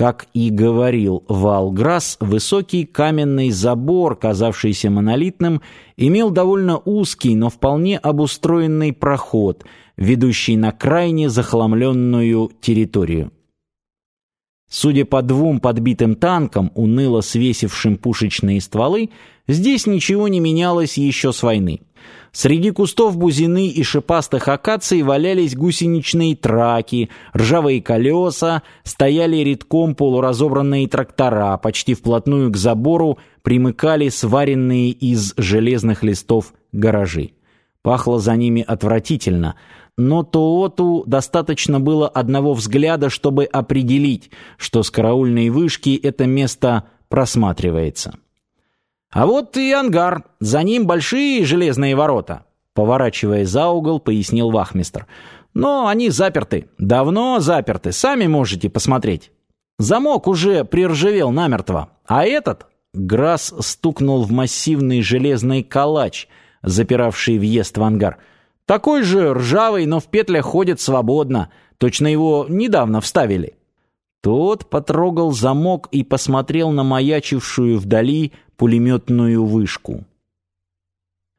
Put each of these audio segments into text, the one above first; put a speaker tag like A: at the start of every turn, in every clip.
A: Как и говорил Валграсс, высокий каменный забор, казавшийся монолитным, имел довольно узкий, но вполне обустроенный проход, ведущий на крайне захламленную территорию. Судя по двум подбитым танкам, уныло свесившим пушечные стволы, здесь ничего не менялось еще с войны. Среди кустов бузины и шипастых акаций валялись гусеничные траки, ржавые колеса, стояли редком полуразобранные трактора, почти вплотную к забору примыкали сваренные из железных листов гаражи. Пахло за ними отвратительно, но Тооту достаточно было одного взгляда, чтобы определить, что с караульной вышки это место просматривается. А вот и ангар, за ним большие железные ворота, поворачивая за угол, пояснил вахмистр. Но они заперты, давно заперты, сами можете посмотреть. Замок уже приржавел намертво, а этот Грасс стукнул в массивный железный калач, запиравший въезд в ангар. Такой же ржавый, но в петлях ходит свободно. Точно его недавно вставили. Тот потрогал замок и посмотрел на маячившую вдали пулеметную вышку.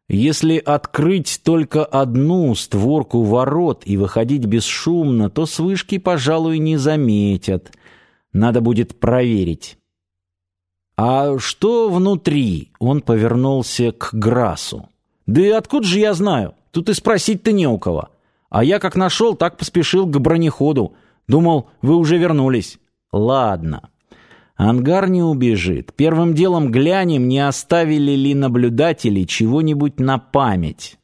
A: Если открыть только одну створку ворот и выходить бесшумно, то с вышки, пожалуй, не заметят. Надо будет проверить. А что внутри? Он повернулся к Грасу. Да и откуда же я знаю? Тут и спросить-то не у кого. А я как нашел, так поспешил к бронеходу. Думал, вы уже вернулись. Ладно. Ангар не убежит. Первым делом глянем, не оставили ли наблюдатели чего-нибудь на память.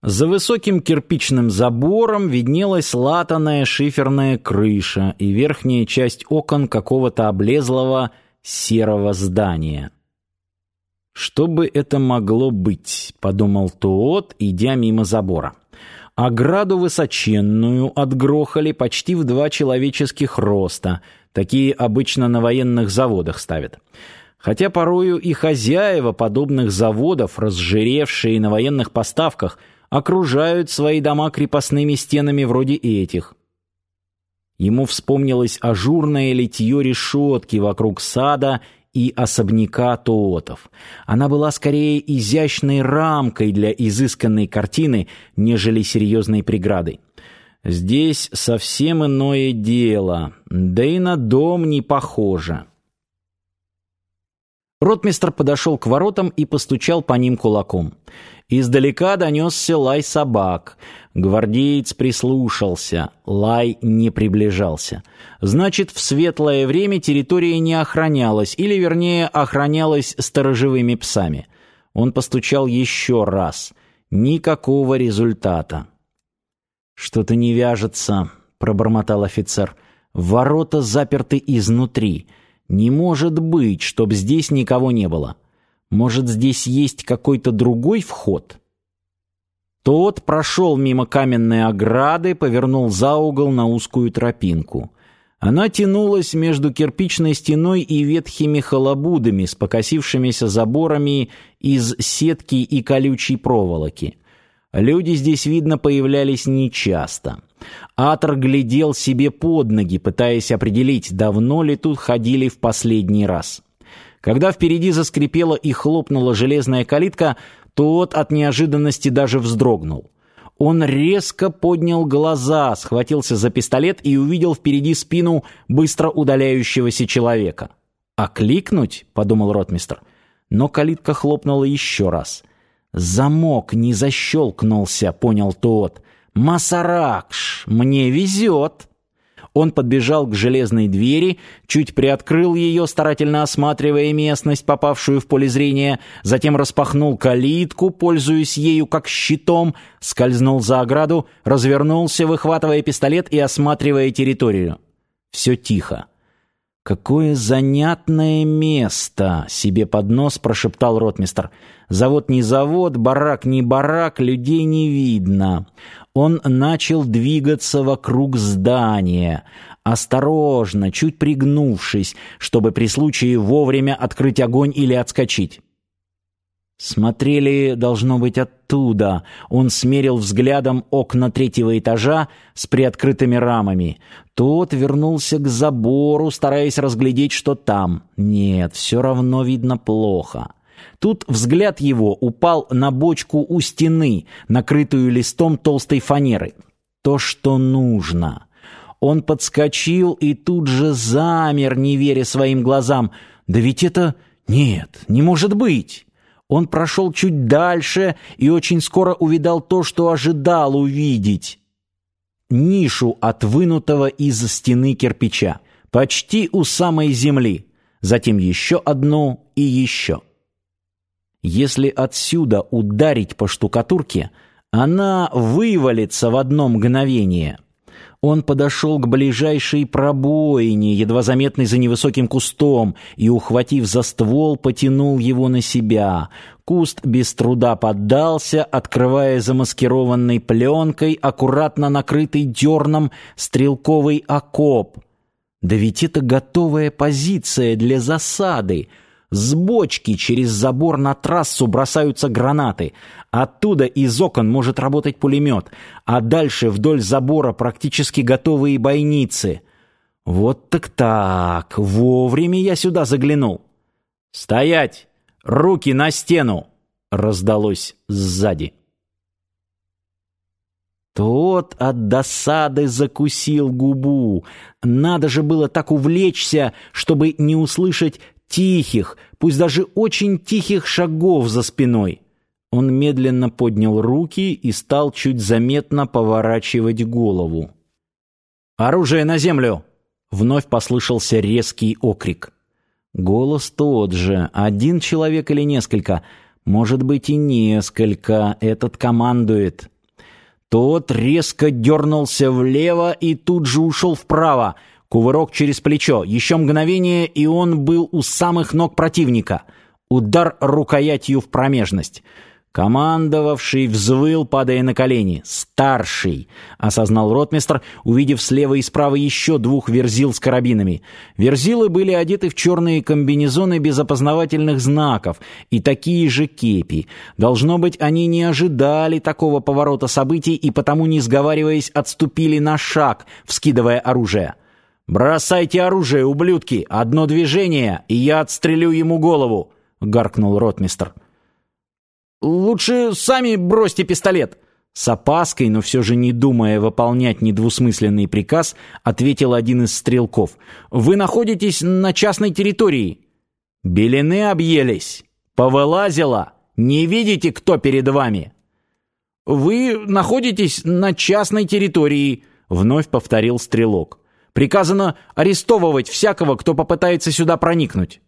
A: За высоким кирпичным забором виднелась латаная шиферная крыша и верхняя часть окон какого-то облезлого серого здания. «Что бы это могло быть?» — подумал Туот, идя мимо забора. Ограду высоченную отгрохали почти в два человеческих роста. Такие обычно на военных заводах ставят. Хотя порою и хозяева подобных заводов, разжиревшие на военных поставках, окружают свои дома крепостными стенами вроде этих. Ему вспомнилось ажурное литье решетки вокруг сада и особняка Тоотов. Она была скорее изящной рамкой для изысканной картины, нежели серьезной преградой. Здесь совсем иное дело, да и на дом не похоже. Ротмистр подошел к воротам и постучал по ним кулаком. Издалека донесся лай собак. Гвардеец прислушался. Лай не приближался. Значит, в светлое время территория не охранялась, или, вернее, охранялась сторожевыми псами. Он постучал еще раз. Никакого результата. «Что-то не вяжется», — пробормотал офицер. «Ворота заперты изнутри. Не может быть, чтоб здесь никого не было». Может, здесь есть какой-то другой вход? Тот прошел мимо каменной ограды, повернул за угол на узкую тропинку. Она тянулась между кирпичной стеной и ветхими халабудами с покосившимися заборами из сетки и колючей проволоки. Люди здесь, видно, появлялись нечасто. Атор глядел себе под ноги, пытаясь определить, давно ли тут ходили в последний раз. Когда впереди заскрипела и хлопнула железная калитка, тот от неожиданности даже вздрогнул. Он резко поднял глаза, схватился за пистолет и увидел впереди спину быстро удаляющегося человека. «Окликнуть?» — подумал ротмистр. Но калитка хлопнула еще раз. «Замок не защелкнулся», — понял тот. «Масаракш, мне везет!» Он подбежал к железной двери, чуть приоткрыл ее, старательно осматривая местность, попавшую в поле зрения, затем распахнул калитку, пользуясь ею как щитом, скользнул за ограду, развернулся, выхватывая пистолет и осматривая территорию. Все тихо. «Какое занятное место!» — себе под нос прошептал ротмистр. «Завод не завод, барак не барак, людей не видно». Он начал двигаться вокруг здания, осторожно, чуть пригнувшись, чтобы при случае вовремя открыть огонь или отскочить. Смотрели, должно быть, оттуда. Он смерил взглядом окна третьего этажа с приоткрытыми рамами. Тот вернулся к забору, стараясь разглядеть, что там. Нет, все равно видно плохо. Тут взгляд его упал на бочку у стены, накрытую листом толстой фанеры. То, что нужно. Он подскочил и тут же замер, не веря своим глазам. «Да ведь это... Нет, не может быть!» Он прошел чуть дальше и очень скоро увидал то, что ожидал увидеть. Нишу от вынутого из стены кирпича, почти у самой земли, затем еще одну и еще. Если отсюда ударить по штукатурке, она вывалится в одно мгновение — он подошел к ближайшей пробоине, едва заметной за невысоким кустом, и, ухватив за ствол, потянул его на себя. Куст без труда поддался, открывая замаскированной пленкой, аккуратно накрытый дерном, стрелковый окоп. Да ведь это готовая позиция для засады — с бочки через забор на трассу бросаются гранаты. Оттуда из окон может работать пулемет, а дальше вдоль забора практически готовые бойницы. Вот так так, вовремя я сюда заглянул. «Стоять! Руки на стену!» — раздалось сзади. Тот от досады закусил губу. Надо же было так увлечься, чтобы не услышать тихих, пусть даже очень тихих шагов за спиной. Он медленно поднял руки и стал чуть заметно поворачивать голову. «Оружие на землю!» Вновь послышался резкий окрик. Голос тот же, один человек или несколько, может быть и несколько, этот командует. Тот резко дернулся влево и тут же ушел вправо, Кувырок через плечо. Еще мгновение, и он был у самых ног противника. Удар рукоятью в промежность. Командовавший взвыл, падая на колени. «Старший!» — осознал ротмистр, увидев слева и справа еще двух верзил с карабинами. Верзилы были одеты в черные комбинезоны без опознавательных знаков и такие же кепи. Должно быть, они не ожидали такого поворота событий и потому, не сговариваясь, отступили на шаг, вскидывая оружие. «Бросайте оружие, ублюдки! Одно движение, и я отстрелю ему голову!» — гаркнул ротмистр. «Лучше сами бросьте пистолет!» С опаской, но все же не думая выполнять недвусмысленный приказ, ответил один из стрелков. «Вы находитесь на частной территории». «Белины объелись! Повылазило! Не видите, кто перед вами?» «Вы находитесь на частной территории», — вновь повторил стрелок. Приказано арестовывать всякого, кто попытается сюда проникнуть».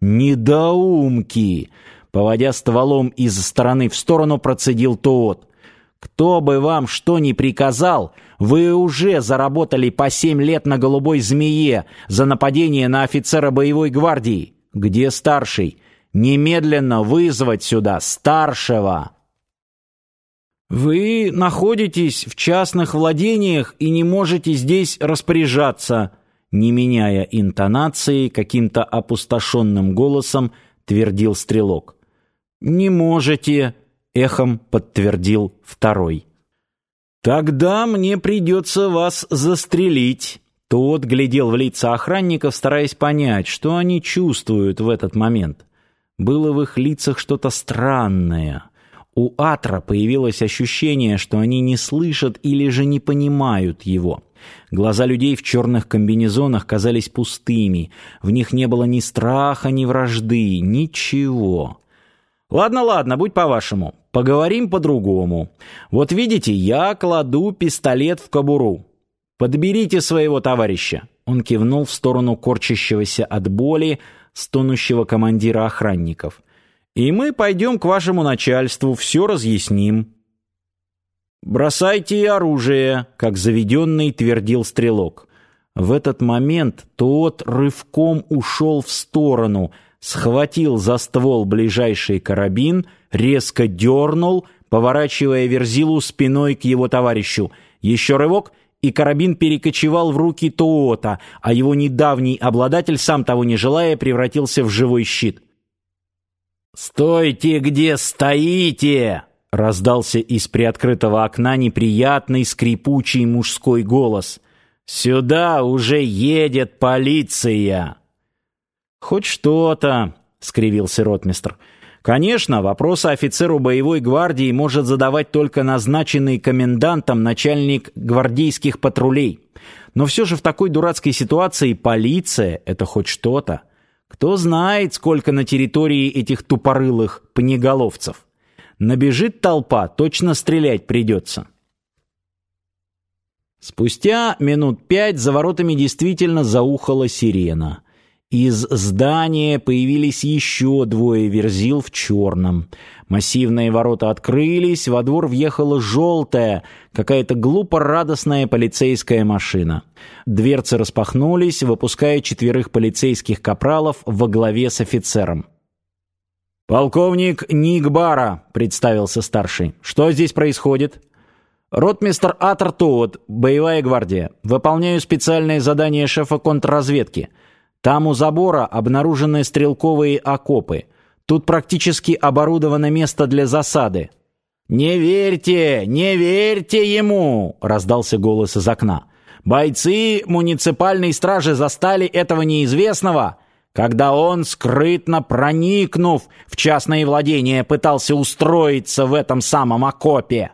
A: «Недоумки!» Поводя стволом из стороны в сторону, процедил тот. «Кто бы вам что ни приказал, вы уже заработали по семь лет на голубой змее за нападение на офицера боевой гвардии. Где старший? Немедленно вызвать сюда старшего!» Вы находитесь в частных владениях и не можете здесь распоряжаться, не меняя интонации, каким-то опустошенным голосом твердил стрелок. Не можете, эхом подтвердил второй. Тогда мне придется вас застрелить. Тот глядел в лица охранников, стараясь понять, что они чувствуют в этот момент. Было в их лицах что-то странное. У Атра появилось ощущение, что они не слышат или же не понимают его. Глаза людей в черных комбинезонах казались пустыми. В них не было ни страха, ни вражды, ничего. Ладно, ладно, будь по-вашему. Поговорим по-другому. Вот видите, я кладу пистолет в кобуру. Подберите своего товарища. Он кивнул в сторону корчащегося от боли, стонущего командира охранников и мы пойдем к вашему начальству, все разъясним». «Бросайте оружие», — как заведенный твердил стрелок. В этот момент тот рывком ушел в сторону, схватил за ствол ближайший карабин, резко дернул, поворачивая верзилу спиной к его товарищу. Еще рывок, и карабин перекочевал в руки Тоота, а его недавний обладатель, сам того не желая, превратился в живой щит. «Стойте, где стоите!» — раздался из приоткрытого окна неприятный скрипучий мужской голос. «Сюда уже едет полиция!» «Хоть что-то!» — скривился ротмистр. «Конечно, вопросы офицеру боевой гвардии может задавать только назначенный комендантом начальник гвардейских патрулей. Но все же в такой дурацкой ситуации полиция — это хоть что-то. Кто знает, сколько на территории этих тупорылых пнеголовцев. Набежит толпа, точно стрелять придется. Спустя минут пять за воротами действительно заухала сирена. Из здания появились еще двое верзил в черном. Массивные ворота открылись, во двор въехала желтая, какая-то глупо-радостная полицейская машина. Дверцы распахнулись, выпуская четверых полицейских капралов во главе с офицером. «Полковник Ник Бара», — представился старший. «Что здесь происходит?» «Ротмистер Атер Тоот, боевая гвардия. Выполняю специальное задание шефа контрразведки». Там у забора обнаружены стрелковые окопы. Тут практически оборудовано место для засады. «Не верьте, не верьте ему!» — раздался голос из окна. «Бойцы муниципальной стражи застали этого неизвестного, когда он, скрытно проникнув в частные владения, пытался устроиться в этом самом окопе.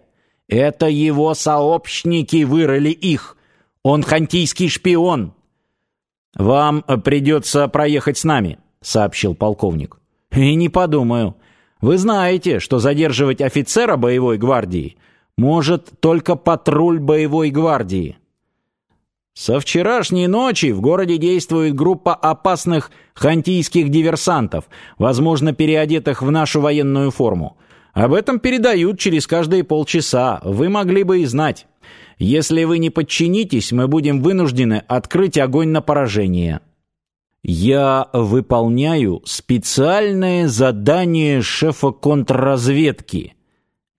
A: Это его сообщники вырыли их. Он хантийский шпион, «Вам придется проехать с нами», — сообщил полковник. «И не подумаю. Вы знаете, что задерживать офицера боевой гвардии может только патруль боевой гвардии». Со вчерашней ночи в городе действует группа опасных хантийских диверсантов, возможно, переодетых в нашу военную форму. Об этом передают через каждые полчаса, вы могли бы и знать. Если вы не подчинитесь, мы будем вынуждены открыть огонь на поражение. Я выполняю специальное задание шефа контрразведки.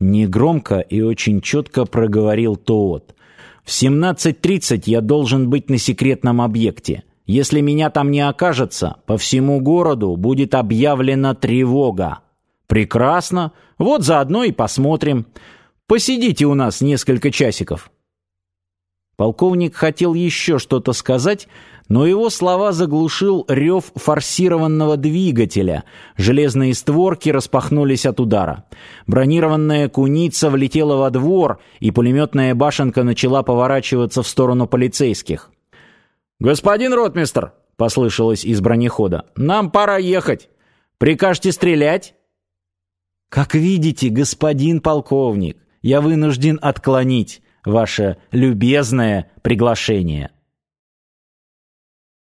A: Негромко и очень четко проговорил Тоот. В 17.30 я должен быть на секретном объекте. Если меня там не окажется, по всему городу будет объявлена тревога. Прекрасно. Вот заодно и посмотрим. Посидите у нас несколько часиков. Полковник хотел еще что-то сказать, но его слова заглушил рев форсированного двигателя. Железные створки распахнулись от удара. Бронированная куница влетела во двор, и пулеметная башенка начала поворачиваться в сторону полицейских. «Господин ротмистр!» — послышалось из бронехода. «Нам пора ехать. Прикажете стрелять?» «Как видите, господин полковник, я вынужден отклонить» ваше любезное приглашение.